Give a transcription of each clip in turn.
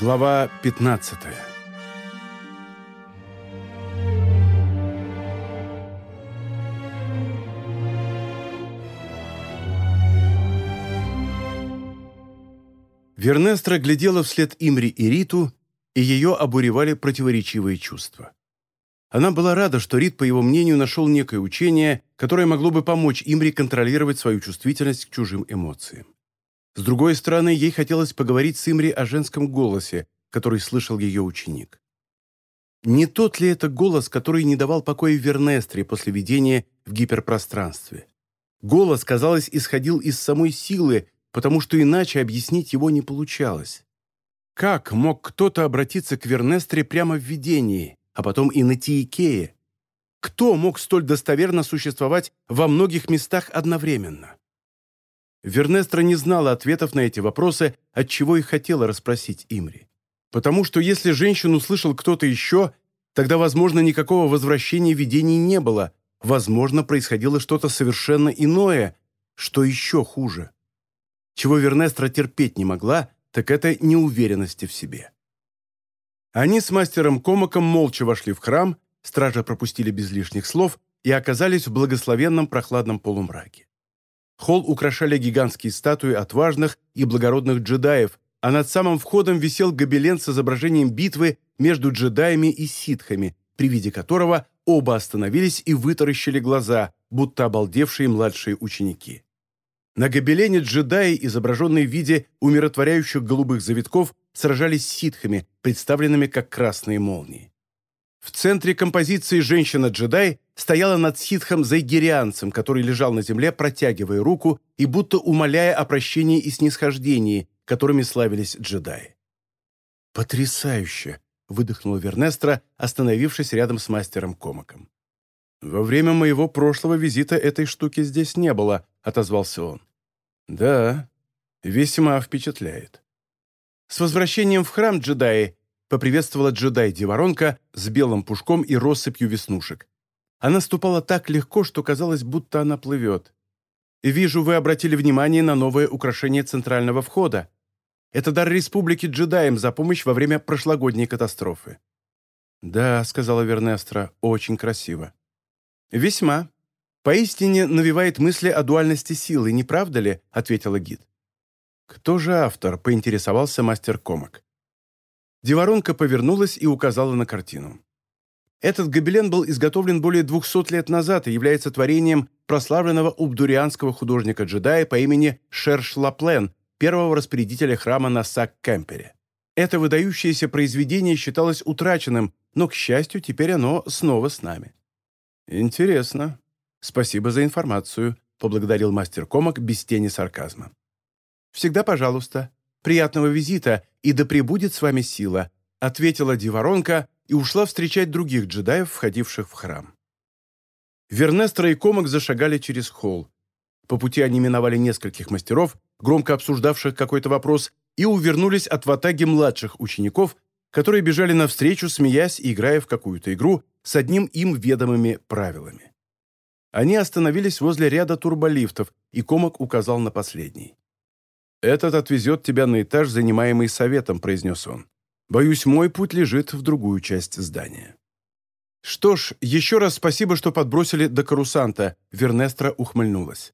Глава 15 Вернестра глядела вслед Имри и Риту, и ее обуревали противоречивые чувства. Она была рада, что Рит, по его мнению, нашел некое учение, которое могло бы помочь Имри контролировать свою чувствительность к чужим эмоциям. С другой стороны, ей хотелось поговорить с Имри о женском голосе, который слышал ее ученик. Не тот ли это голос, который не давал покоя Вернестре после видения в гиперпространстве? Голос, казалось, исходил из самой силы, потому что иначе объяснить его не получалось. Как мог кто-то обратиться к Вернестре прямо в видении, а потом и на Тиикее? Кто мог столь достоверно существовать во многих местах одновременно? Вернестра не знала ответов на эти вопросы, отчего и хотела расспросить Имри. Потому что если женщину слышал кто-то еще, тогда, возможно, никакого возвращения видений не было, возможно, происходило что-то совершенно иное, что еще хуже. Чего Вернестра терпеть не могла, так это неуверенности в себе. Они с мастером Комаком молча вошли в храм, стража пропустили без лишних слов и оказались в благословенном прохладном полумраке. Холл украшали гигантские статуи отважных и благородных джедаев, а над самым входом висел гобелен с изображением битвы между джедаями и ситхами, при виде которого оба остановились и вытаращили глаза, будто обалдевшие младшие ученики. На гобелене джедаи, изображенные в виде умиротворяющих голубых завитков, сражались с ситхами, представленными как красные молнии. В центре композиции женщина-джедай стояла над ситхом зайгирианцем, который лежал на земле, протягивая руку и будто умоляя о прощении и снисхождении, которыми славились джедаи. «Потрясающе!» — выдохнула Вернестра, остановившись рядом с мастером Комаком. «Во время моего прошлого визита этой штуки здесь не было», — отозвался он. «Да, весьма впечатляет». «С возвращением в храм джедаи!» — поприветствовала джедай-деворонка с белым пушком и россыпью веснушек. Она ступала так легко, что казалось, будто она плывет. «Вижу, вы обратили внимание на новое украшение центрального входа. Это дар республики джедаям за помощь во время прошлогодней катастрофы». «Да», — сказала Вернестра, — «очень красиво». «Весьма. Поистине навевает мысли о дуальности силы, не правда ли?» — ответила гид. «Кто же автор?» — поинтересовался мастер Комок. Деворонка повернулась и указала на картину. Этот гобелен был изготовлен более 200 лет назад и является творением прославленного убдурианского художника-джедая по имени Шерш Лаплен, первого распорядителя храма на Сак-Кемпере. Это выдающееся произведение считалось утраченным, но, к счастью, теперь оно снова с нами. «Интересно. Спасибо за информацию», — поблагодарил мастер Комок без тени сарказма. «Всегда пожалуйста. Приятного визита, и да пребудет с вами сила», — ответила Диворонка и ушла встречать других джедаев, входивших в храм. Вернестра и Комок зашагали через холл. По пути они миновали нескольких мастеров, громко обсуждавших какой-то вопрос, и увернулись от ватаги младших учеников, которые бежали навстречу, смеясь и играя в какую-то игру с одним им ведомыми правилами. Они остановились возле ряда турболифтов, и Комок указал на последний. «Этот отвезет тебя на этаж, занимаемый советом», — произнес он. Боюсь, мой путь лежит в другую часть здания. «Что ж, еще раз спасибо, что подбросили до карусанта», — Вернестра ухмыльнулась.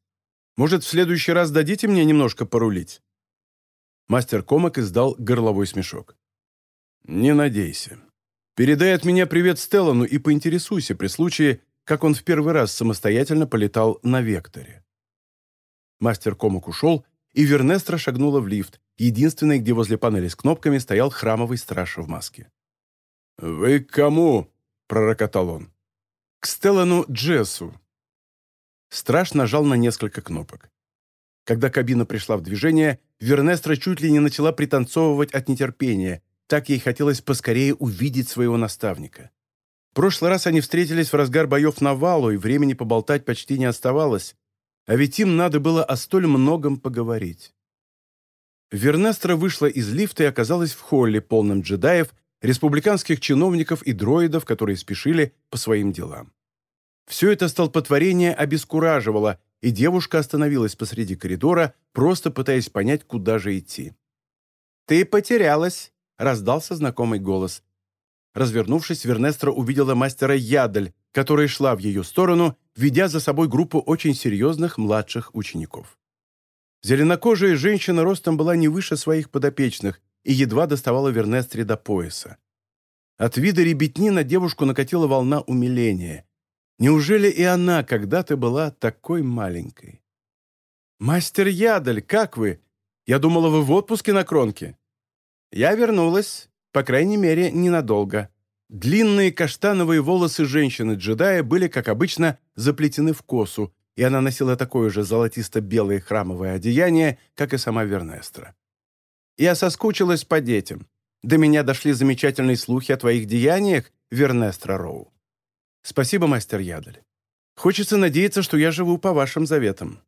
«Может, в следующий раз дадите мне немножко порулить?» Мастер Комок издал горловой смешок. «Не надейся. Передай от меня привет Стеллану и поинтересуйся при случае, как он в первый раз самостоятельно полетал на Векторе». Мастер Комок ушел, и Вернестра шагнула в лифт, единственный, где возле панели с кнопками стоял храмовый страж в маске. «Вы к кому?» – пророкотал он. «К Стеллану Джессу». Страж нажал на несколько кнопок. Когда кабина пришла в движение, Вернестра чуть ли не начала пританцовывать от нетерпения, так ей хотелось поскорее увидеть своего наставника. В прошлый раз они встретились в разгар боев на валу, и времени поболтать почти не оставалось, а ведь им надо было о столь многом поговорить. Вернестра вышла из лифта и оказалась в холле, полном джедаев, республиканских чиновников и дроидов, которые спешили по своим делам. Все это столпотворение обескураживало, и девушка остановилась посреди коридора, просто пытаясь понять, куда же идти. «Ты потерялась», раздался знакомый голос. Развернувшись, Вернестра увидела мастера Ядель, которая шла в ее сторону, ведя за собой группу очень серьезных младших учеников. Зеленокожая женщина ростом была не выше своих подопечных и едва доставала Вернестре до пояса. От вида ребятни на девушку накатила волна умиления. Неужели и она когда-то была такой маленькой? «Мастер Ядель, как вы? Я думала, вы в отпуске на Кронке». «Я вернулась, по крайней мере, ненадолго». Длинные каштановые волосы женщины-джедая были, как обычно, заплетены в косу, и она носила такое же золотисто-белое храмовое одеяние, как и сама Вернестра. «Я соскучилась по детям. До меня дошли замечательные слухи о твоих деяниях, Вернестра Роу. Спасибо, мастер Ядель. Хочется надеяться, что я живу по вашим заветам».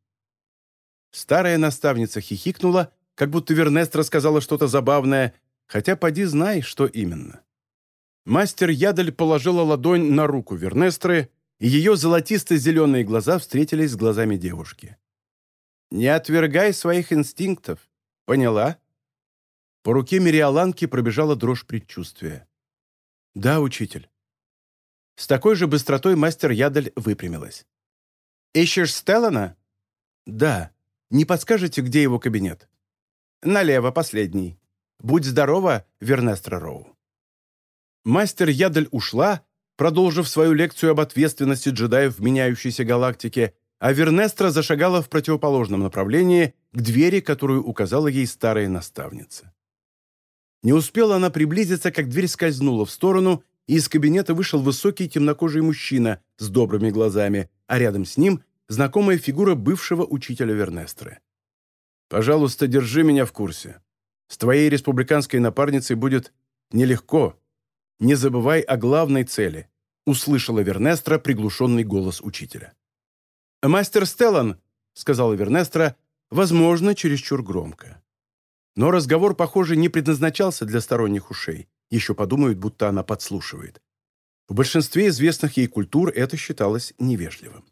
Старая наставница хихикнула, как будто Вернестра сказала что-то забавное, хотя поди знай, что именно. Мастер Ядель положила ладонь на руку Вернестры, и ее золотисто-зеленые глаза встретились с глазами девушки. «Не отвергай своих инстинктов. Поняла?» По руке Мириаланки пробежала дрожь предчувствия. «Да, учитель». С такой же быстротой мастер Ядель выпрямилась. «Ищешь Стеллана?» «Да. Не подскажете, где его кабинет?» «Налево, последний. Будь здорова, Вернестра Роу». Мастер Ядель ушла, продолжив свою лекцию об ответственности джедаев в меняющейся галактике, а Вернестра зашагала в противоположном направлении к двери, которую указала ей старая наставница. Не успела она приблизиться, как дверь скользнула в сторону, и из кабинета вышел высокий темнокожий мужчина с добрыми глазами, а рядом с ним знакомая фигура бывшего учителя Вернестры. «Пожалуйста, держи меня в курсе. С твоей республиканской напарницей будет нелегко. Не забывай о главной цели», — услышала Вернестра приглушенный голос учителя. «Мастер Стеллан», — сказала Вернестра, возможно, чересчур громко. Но разговор, похоже, не предназначался для сторонних ушей. Еще подумают, будто она подслушивает. В большинстве известных ей культур это считалось невежливым.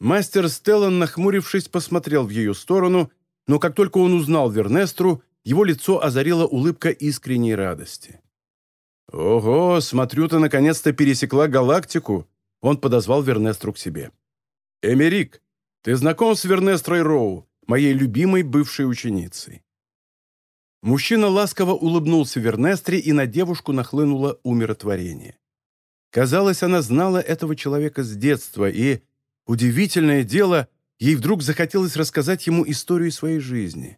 Мастер Стеллан, нахмурившись, посмотрел в ее сторону, но как только он узнал Вернестру, его лицо озарила улыбка искренней радости. «Ого, смотрю, ты наконец-то пересекла галактику!» Он подозвал Вернестру к себе. «Эмерик, ты знаком с Вернестрой Роу, моей любимой бывшей ученицей?» Мужчина ласково улыбнулся Вернестре, и на девушку нахлынуло умиротворение. Казалось, она знала этого человека с детства, и, удивительное дело, ей вдруг захотелось рассказать ему историю своей жизни.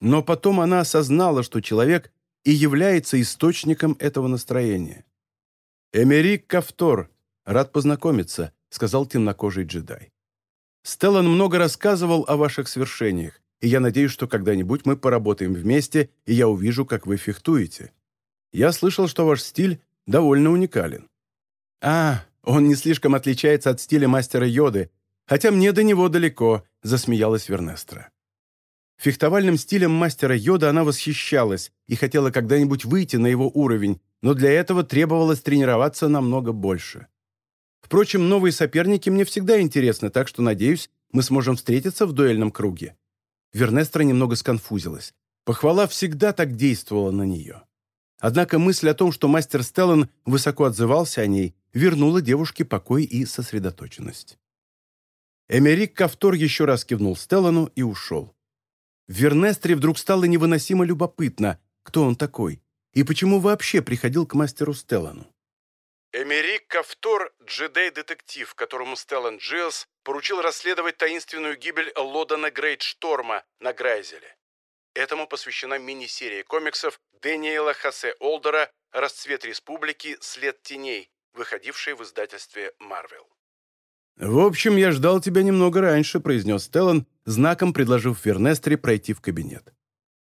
Но потом она осознала, что человек и является источником этого настроения. «Эмерик Кавтор, рад познакомиться», — сказал темнокожий джедай. Стеллан много рассказывал о ваших свершениях и я надеюсь, что когда-нибудь мы поработаем вместе, и я увижу, как вы фехтуете. Я слышал, что ваш стиль довольно уникален». «А, он не слишком отличается от стиля мастера Йоды, хотя мне до него далеко», — засмеялась Вернестра. Фехтовальным стилем мастера Йода она восхищалась и хотела когда-нибудь выйти на его уровень, но для этого требовалось тренироваться намного больше. Впрочем, новые соперники мне всегда интересны, так что, надеюсь, мы сможем встретиться в дуэльном круге. Вернестра немного сконфузилась. Похвала всегда так действовала на нее. Однако мысль о том, что мастер Стеллан высоко отзывался о ней, вернула девушке покой и сосредоточенность. Эмерик Кавтор еще раз кивнул Стеллану и ушел. Вернестре вдруг стало невыносимо любопытно, кто он такой и почему вообще приходил к мастеру Стеллану. Эмерик Кавтор – джедей-детектив, которому Стеллан Джилс поручил расследовать таинственную гибель Лодана Грейт-Шторма на Грайзеле. Этому посвящена мини-серия комиксов Дэниела Хосе Олдера «Расцвет республики. След теней», выходившая в издательстве «Марвел». «В общем, я ждал тебя немного раньше», – произнес Стеллан, знаком предложив Вернестре пройти в кабинет.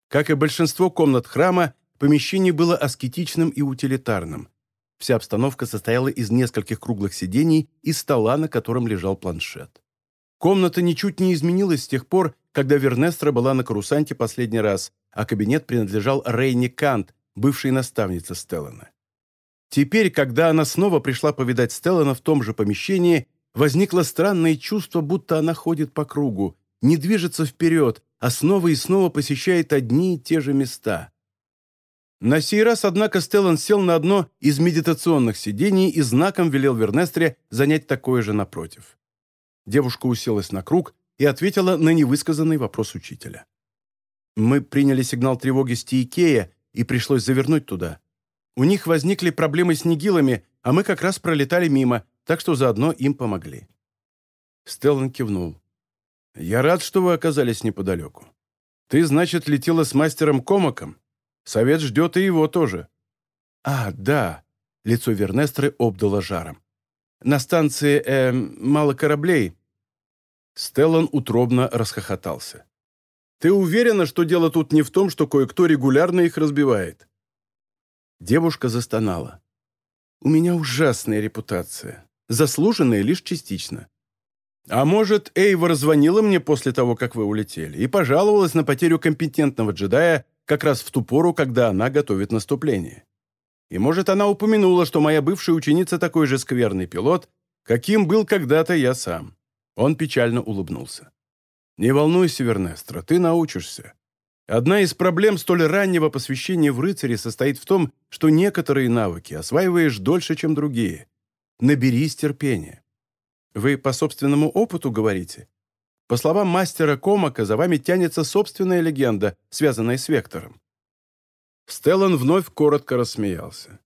Как и большинство комнат храма, помещение было аскетичным и утилитарным – Вся обстановка состояла из нескольких круглых сидений и стола, на котором лежал планшет. Комната ничуть не изменилась с тех пор, когда Вернестра была на карусанте последний раз, а кабинет принадлежал Рейни Кант, бывшей наставнице Стеллана. Теперь, когда она снова пришла повидать Стеллана в том же помещении, возникло странное чувство, будто она ходит по кругу, не движется вперед, а снова и снова посещает одни и те же места. На сей раз, однако, Стеллан сел на одно из медитационных сидений и знаком велел Вернестре занять такое же напротив. Девушка уселась на круг и ответила на невысказанный вопрос учителя. «Мы приняли сигнал тревоги с Тиикея, и пришлось завернуть туда. У них возникли проблемы с нигилами, а мы как раз пролетали мимо, так что заодно им помогли». Стеллан кивнул. «Я рад, что вы оказались неподалеку. Ты, значит, летела с мастером Комаком? Совет ждет и его тоже». «А, да», — лицо Вернестры обдало жаром. «На станции, э, мало кораблей». Стеллан утробно расхохотался. «Ты уверена, что дело тут не в том, что кое-кто регулярно их разбивает?» Девушка застонала. «У меня ужасная репутация, заслуженная лишь частично. А может, Эйва звонила мне после того, как вы улетели, и пожаловалась на потерю компетентного джедая как раз в ту пору, когда она готовит наступление. И может, она упомянула, что моя бывшая ученица такой же скверный пилот, каким был когда-то я сам. Он печально улыбнулся. «Не волнуйся, Вернестра, ты научишься. Одна из проблем столь раннего посвящения в рыцаре состоит в том, что некоторые навыки осваиваешь дольше, чем другие. Наберись терпения. Вы по собственному опыту говорите? По словам мастера Комака, за вами тянется собственная легенда, связанная с Вектором. Стеллан вновь коротко рассмеялся.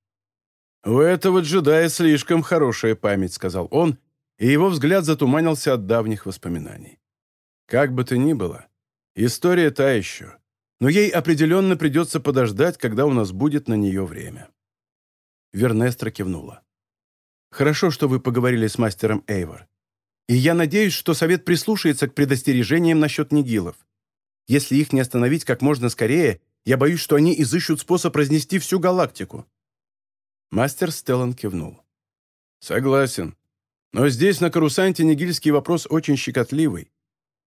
«У этого джедая слишком хорошая память», — сказал он, и его взгляд затуманился от давних воспоминаний. «Как бы то ни было, история та еще, но ей определенно придется подождать, когда у нас будет на нее время». Вернестра кивнула. Хорошо, что вы поговорили с мастером Эйвор. И я надеюсь, что совет прислушается к предостережениям насчет нигилов. Если их не остановить как можно скорее, я боюсь, что они изыщут способ разнести всю галактику». Мастер Стеллан кивнул. «Согласен. Но здесь, на Карусанте, нигильский вопрос очень щекотливый.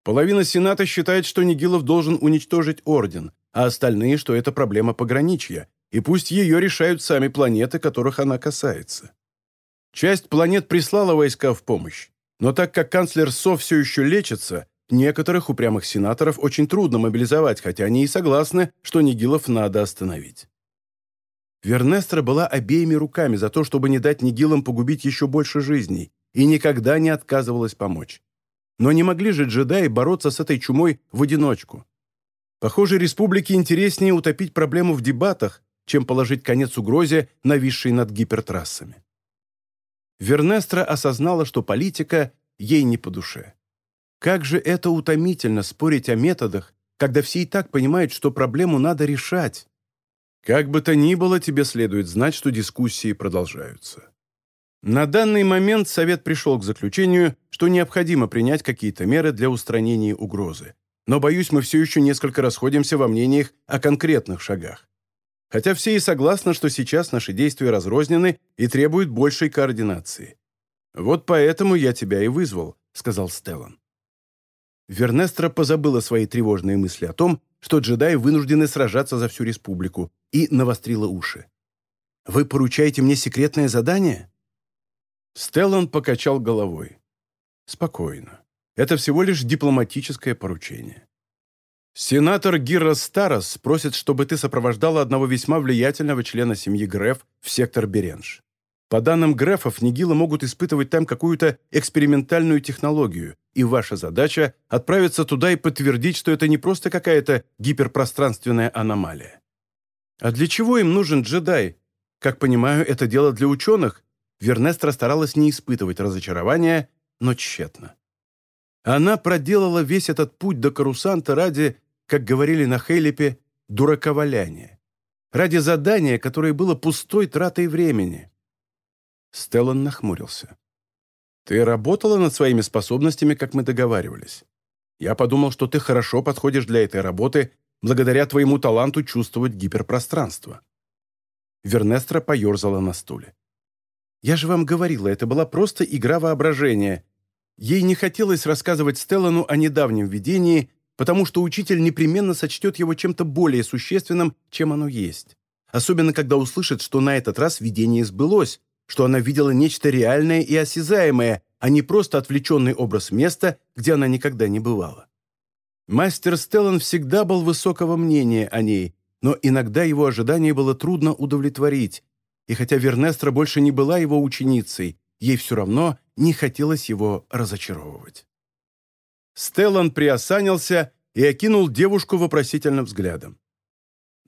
Половина Сената считает, что Нигилов должен уничтожить Орден, а остальные, что это проблема пограничья, и пусть ее решают сами планеты, которых она касается. Часть планет прислала войска в помощь, но так как канцлер Со все еще лечится, некоторых упрямых сенаторов очень трудно мобилизовать, хотя они и согласны, что Нигилов надо остановить. Вернестра была обеими руками за то, чтобы не дать Нигилам погубить еще больше жизней, и никогда не отказывалась помочь. Но не могли же джедаи бороться с этой чумой в одиночку. Похоже, республике интереснее утопить проблему в дебатах, чем положить конец угрозе, нависшей над гипертрассами. Вернестра осознала, что политика ей не по душе. Как же это утомительно спорить о методах, когда все и так понимают, что проблему надо решать. Как бы то ни было, тебе следует знать, что дискуссии продолжаются. На данный момент Совет пришел к заключению, что необходимо принять какие-то меры для устранения угрозы. Но, боюсь, мы все еще несколько расходимся во мнениях о конкретных шагах хотя все и согласны, что сейчас наши действия разрознены и требуют большей координации. «Вот поэтому я тебя и вызвал», — сказал Стеллан. Вернестра позабыла свои тревожные мысли о том, что джедаи вынуждены сражаться за всю республику, и навострила уши. «Вы поручаете мне секретное задание?» Стеллан покачал головой. «Спокойно. Это всего лишь дипломатическое поручение. «Сенатор Гирра Старос просит, чтобы ты сопровождала одного весьма влиятельного члена семьи Греф в сектор Беренж. По данным Грефов, Нигилы могут испытывать там какую-то экспериментальную технологию, и ваша задача – отправиться туда и подтвердить, что это не просто какая-то гиперпространственная аномалия. А для чего им нужен джедай? Как понимаю, это дело для ученых. Вернестра старалась не испытывать разочарования, но тщетно. Она проделала весь этот путь до Карусанта ради как говорили на Хейлипе, дураковаляние. Ради задания, которое было пустой тратой времени. Стеллан нахмурился. «Ты работала над своими способностями, как мы договаривались. Я подумал, что ты хорошо подходишь для этой работы благодаря твоему таланту чувствовать гиперпространство». Вернестра поерзала на стуле. «Я же вам говорила, это была просто игра воображения. Ей не хотелось рассказывать Стеллану о недавнем видении, потому что учитель непременно сочтет его чем-то более существенным, чем оно есть. Особенно, когда услышит, что на этот раз видение сбылось, что она видела нечто реальное и осязаемое, а не просто отвлеченный образ места, где она никогда не бывала. Мастер Стеллан всегда был высокого мнения о ней, но иногда его ожидание было трудно удовлетворить, и хотя Вернестра больше не была его ученицей, ей все равно не хотелось его разочаровывать. Стеллан приосанился и окинул девушку вопросительным взглядом.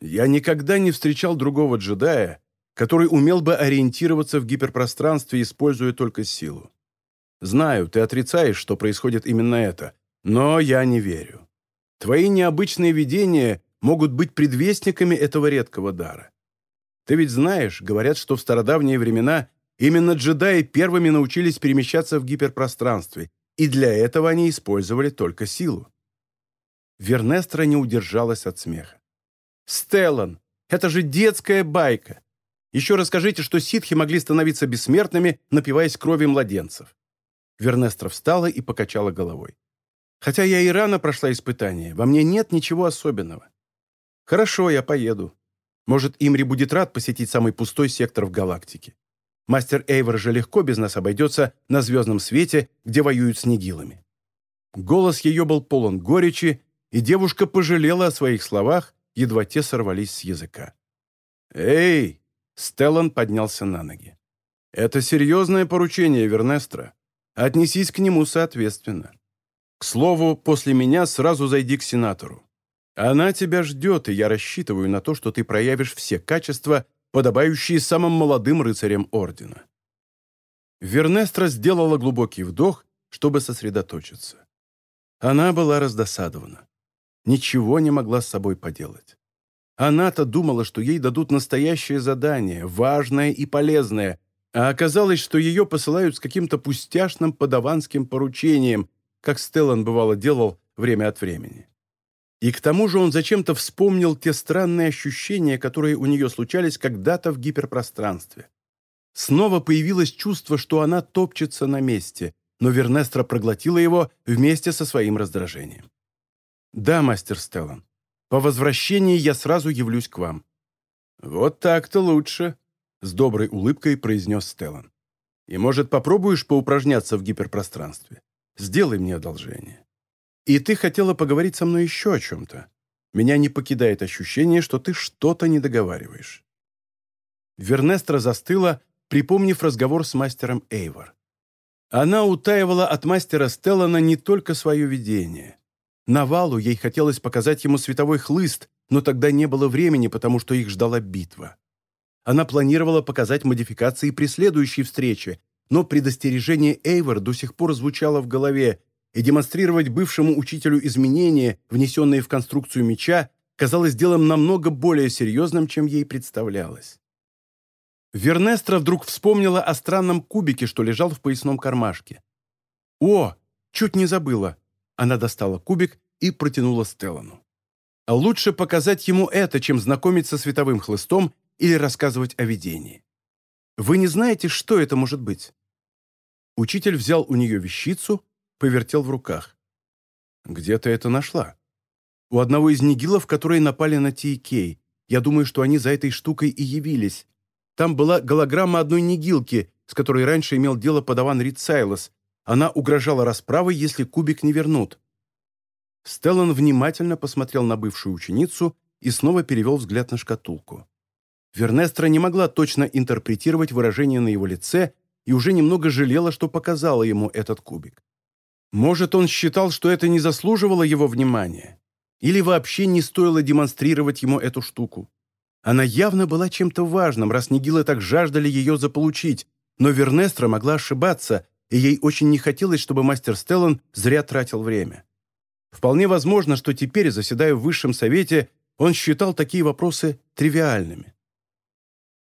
«Я никогда не встречал другого джедая, который умел бы ориентироваться в гиперпространстве, используя только силу. Знаю, ты отрицаешь, что происходит именно это, но я не верю. Твои необычные видения могут быть предвестниками этого редкого дара. Ты ведь знаешь, говорят, что в стародавние времена именно джедаи первыми научились перемещаться в гиперпространстве, и для этого они использовали только силу. Вернестра не удержалась от смеха. «Стеллан, это же детская байка! Еще расскажите, что ситхи могли становиться бессмертными, напиваясь крови младенцев». Вернестра встала и покачала головой. «Хотя я и рано прошла испытание, во мне нет ничего особенного. Хорошо, я поеду. Может, Имри будет рад посетить самый пустой сектор в галактике. Мастер Эйвор же легко без нас обойдется на звездном свете, где воюют с нигилами». Голос ее был полон горечи, и девушка пожалела о своих словах, едва те сорвались с языка. «Эй!» — Стеллан поднялся на ноги. «Это серьезное поручение, Вернестра. Отнесись к нему соответственно. К слову, после меня сразу зайди к сенатору. Она тебя ждет, и я рассчитываю на то, что ты проявишь все качества, подобающие самым молодым рыцарям Ордена». Вернестра сделала глубокий вдох, чтобы сосредоточиться. Она была раздосадована. Ничего не могла с собой поделать. Она-то думала, что ей дадут настоящее задание, важное и полезное, а оказалось, что ее посылают с каким-то пустяшным подаванским поручением, как Стеллан бывало делал время от времени. И к тому же он зачем-то вспомнил те странные ощущения, которые у нее случались когда-то в гиперпространстве. Снова появилось чувство, что она топчется на месте, но Вернестра проглотила его вместе со своим раздражением. «Да, мастер Стеллан. По возвращении я сразу явлюсь к вам». «Вот так-то лучше», — с доброй улыбкой произнес Стеллан. «И, может, попробуешь поупражняться в гиперпространстве? Сделай мне одолжение». И ты хотела поговорить со мной еще о чем-то. Меня не покидает ощущение, что ты что-то не договариваешь. Вернестра застыла, припомнив разговор с мастером Эйвор. Она утаивала от мастера Стеллана не только свое видение. На валу ей хотелось показать ему световой хлыст, но тогда не было времени, потому что их ждала битва. Она планировала показать модификации при следующей встрече, но предостережение Эйвор до сих пор звучало в голове, и демонстрировать бывшему учителю изменения, внесенные в конструкцию меча, казалось делом намного более серьезным, чем ей представлялось. Вернестра вдруг вспомнила о странном кубике, что лежал в поясном кармашке. «О, чуть не забыла!» Она достала кубик и протянула Стеллану. А лучше показать ему это, чем знакомиться со световым хлыстом или рассказывать о видении. Вы не знаете, что это может быть? Учитель взял у нее вещицу, повертел в руках. «Где ты это нашла?» «У одного из нигилов, которые напали на Ти-Кей. Я думаю, что они за этой штукой и явились. Там была голограмма одной нигилки, с которой раньше имел дело подаван Рид Сайлос. Она угрожала расправой, если кубик не вернут». Стеллан внимательно посмотрел на бывшую ученицу и снова перевел взгляд на шкатулку. Вернестра не могла точно интерпретировать выражение на его лице и уже немного жалела, что показала ему этот кубик. Может, он считал, что это не заслуживало его внимания? Или вообще не стоило демонстрировать ему эту штуку? Она явно была чем-то важным, раз Нигилы так жаждали ее заполучить, но Вернестра могла ошибаться, и ей очень не хотелось, чтобы мастер Стеллан зря тратил время. Вполне возможно, что теперь, заседая в Высшем Совете, он считал такие вопросы тривиальными.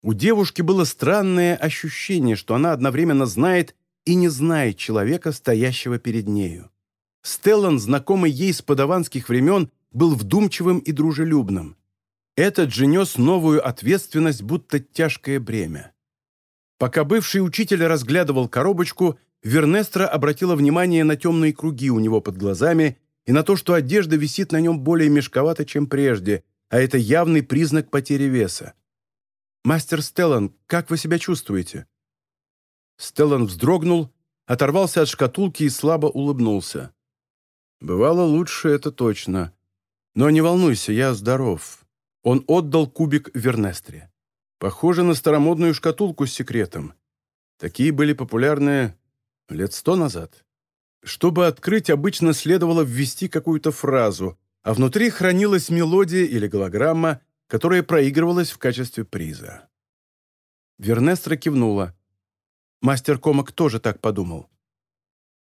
У девушки было странное ощущение, что она одновременно знает и не знает человека, стоящего перед нею. Стеллан, знакомый ей с подаванских времен, был вдумчивым и дружелюбным. Этот же нес новую ответственность, будто тяжкое бремя. Пока бывший учитель разглядывал коробочку, Вернестра обратила внимание на темные круги у него под глазами и на то, что одежда висит на нем более мешковато, чем прежде, а это явный признак потери веса. «Мастер Стеллан, как вы себя чувствуете?» Стеллан вздрогнул, оторвался от шкатулки и слабо улыбнулся. «Бывало лучше, это точно. Но не волнуйся, я здоров. Он отдал кубик Вернестре. Похоже на старомодную шкатулку с секретом. Такие были популярны лет сто назад. Чтобы открыть, обычно следовало ввести какую-то фразу, а внутри хранилась мелодия или голограмма, которая проигрывалась в качестве приза. Вернестра кивнула. Мастер Комок тоже так подумал.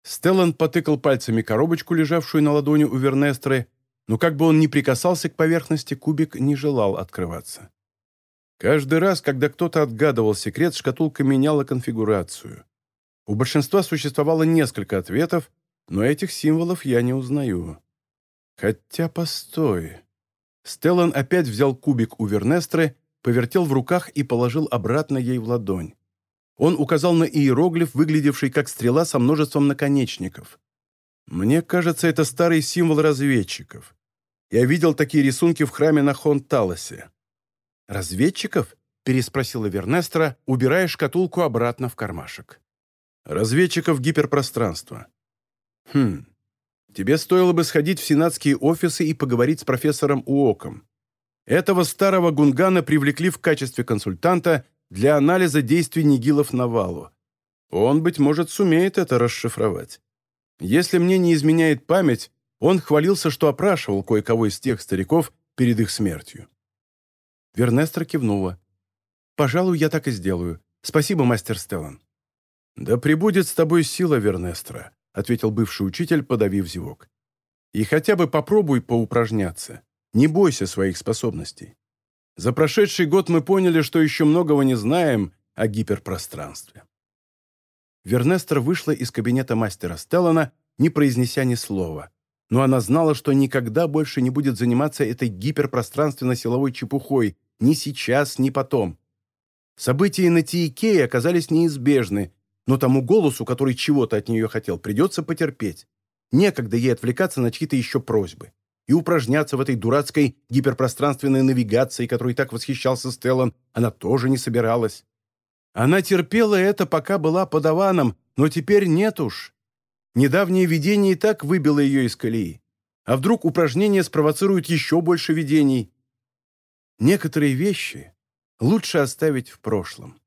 Стеллан потыкал пальцами коробочку, лежавшую на ладони у Вернестры, но как бы он ни прикасался к поверхности, кубик не желал открываться. Каждый раз, когда кто-то отгадывал секрет, шкатулка меняла конфигурацию. У большинства существовало несколько ответов, но этих символов я не узнаю. Хотя, постой. Стеллан опять взял кубик у Вернестры, повертел в руках и положил обратно ей в ладонь. Он указал на иероглиф, выглядевший как стрела со множеством наконечников. Мне кажется, это старый символ разведчиков. Я видел такие рисунки в храме на Хонталосе. «Разведчиков?» – переспросила Вернестра, убирая шкатулку обратно в кармашек разведчиков гиперпространства. Хм, тебе стоило бы сходить в сенатские офисы и поговорить с профессором Уоком. Этого старого гунгана привлекли в качестве консультанта для анализа действий нигилов на валу. Он, быть может, сумеет это расшифровать. Если мне не изменяет память, он хвалился, что опрашивал кое-кого из тех стариков перед их смертью. Вернестра кивнула. «Пожалуй, я так и сделаю. Спасибо, мастер Стеллан». «Да пребудет с тобой сила, Вернестра», — ответил бывший учитель, подавив зевок. «И хотя бы попробуй поупражняться. Не бойся своих способностей. За прошедший год мы поняли, что еще многого не знаем о гиперпространстве». Вернестра вышла из кабинета мастера Стеллана, не произнеся ни слова. Но она знала, что никогда больше не будет заниматься этой гиперпространственно-силовой чепухой ни сейчас, ни потом. События на Тиикее оказались неизбежны, но тому голосу, который чего-то от нее хотел, придется потерпеть. Некогда ей отвлекаться на чьи-то еще просьбы и упражняться в этой дурацкой гиперпространственной навигации, которой так восхищался Стеллан, она тоже не собиралась. Она терпела это, пока была подаваном, но теперь нет уж. Недавнее видение и так выбило ее из колеи. А вдруг упражнения спровоцируют еще больше видений? Некоторые вещи лучше оставить в прошлом.